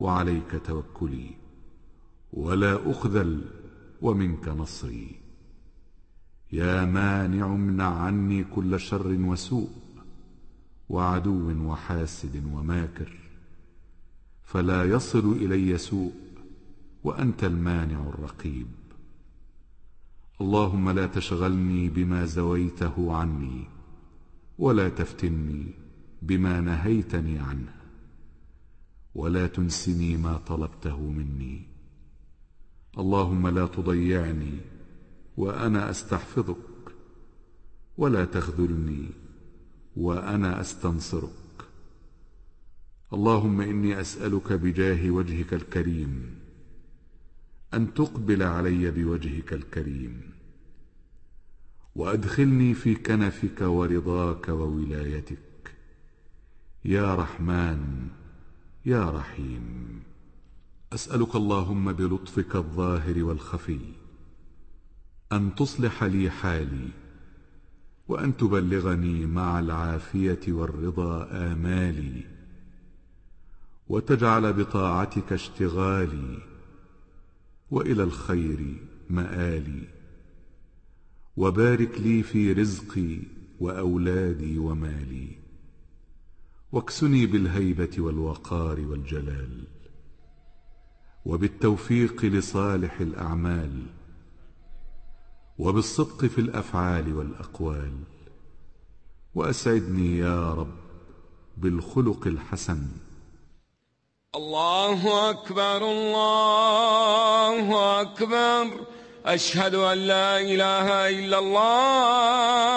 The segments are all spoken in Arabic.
وعليك توكلي. ولا أخذل ومنك نصري. يا مانع امنع عني كل شر وسوء وعدو وحاسد وماكر. فلا يصل إلي سوء وأنت المانع الرقيب. اللهم لا تشغلني بما زويته عني ولا تفتني بما نهيتني عنه. ولا تنسني ما طلبته مني. اللهم لا تضيعني وأنا أستحفظك ولا تخذلني وأنا أستنصرك. اللهم إني أسألك بجاه وجهك الكريم أن تقبل علي بوجهك الكريم. وأدخلني في كنفك ورضاك وولايتك. يا رحمن يا رحيم أسألك اللهم بلطفك الظاهر والخفي أن تصلح لي حالي وأن تبلغني مع العافية والرضا آمالي وتجعل بطاعتك اشتغالي وإلى الخير مآلي وبارك لي في رزقي وأولادي ومالي. واكسني بالهيبة والوقار والجلال وبالتوفيق لصالح الأعمال وبالصدق في الأفعال والأقوال. وأسعدني يا رب بالخلق الحسن. الله أكبر الله أكبر. أشهد أن لا إله إلا الله.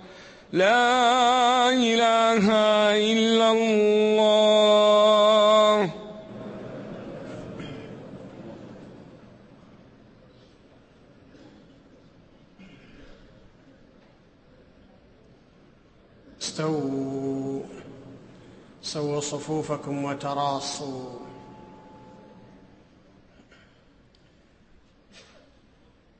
لا إله إلا الله. استووا سووا صفوفكم وتراصوا.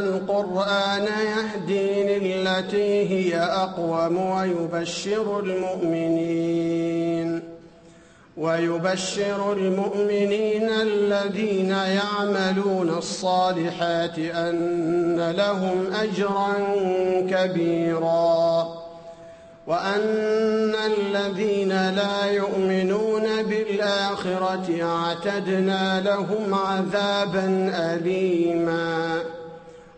القرآن يهدي للتي هي أقوم ويبشر المؤمنين ويبشر المؤمنين الذين يعملون الصالحات أن لهم أجرا كبيرا وأن الذين لا يؤمنون بالآخرة أعتدنا لهم عذابا أليما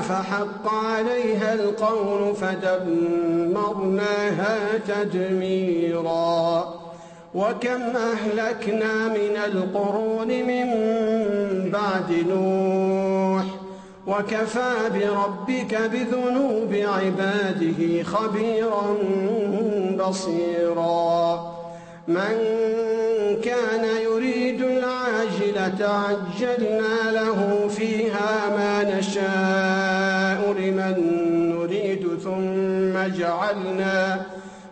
فحق عليها القول فدمرناها تدميرا وكم أهلكنا من القرون من بعد نوح وكفى بربك بذنوب عباده خبيرا بصيرا من كان يريد العاجلة عجلنا له فيها ما نشاء لمن نريد ثم جعلنا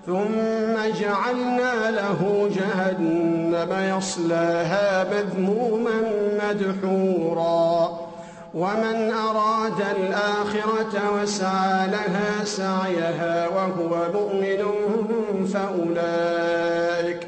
ثم جعلنا له جهنم يصلاها مذموما مدحورا. ومن أراد الآخرة وسعى لها سعيها وهو مؤمن فأولئك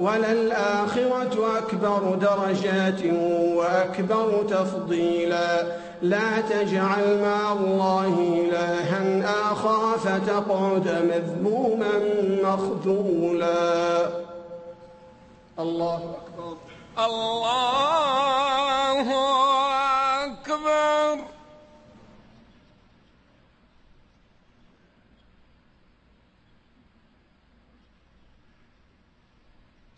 وللآخرة أكبر درجات وأكبر تفضيلا. لا تجعل مع الله إلها آخر فتقعد مذموما مخذولا. الله أكبر. الله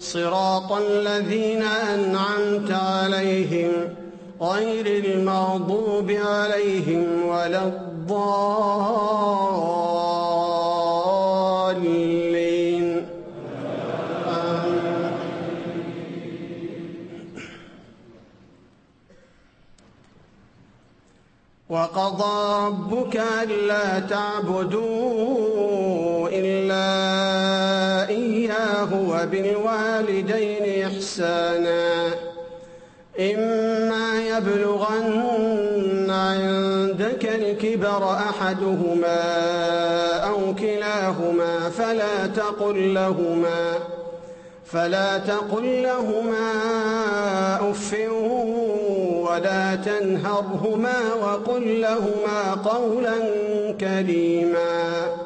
صراط الذين أنعمت عليهم غير المغضوب عليهم ولا الضالين. وقضى ربك ألا تعبدوا إلا وبالوالدين إحسانا. إما يبلغن عندك الكبر أحدهما أو كلاهما فلا تقل لهما فلا تقل لهما أف ولا تنهرهما وقل لهما قولا كريما.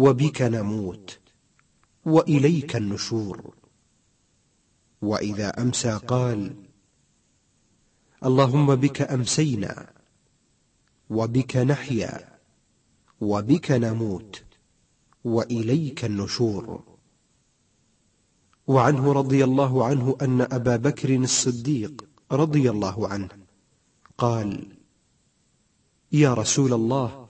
وبك نموت وإليك النشور. وإذا أمسى قال اللهم بك أمسينا وبك نحيا وبك نموت وإليك النشور. وعنه رضي الله عنه أن أبا بكر الصديق رضي الله عنه قال يا رسول الله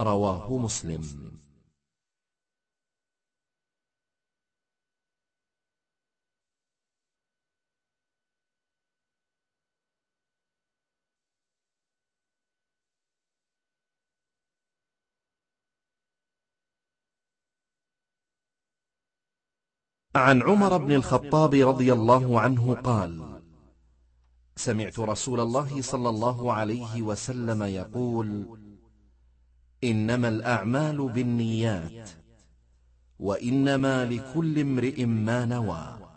رواه مسلم. عن عمر بن الخطاب رضي الله عنه قال سمعت رسول الله صلى الله عليه وسلم يقول إنما الأعمال بالنيات وإنما لكل امرئ ما نوى.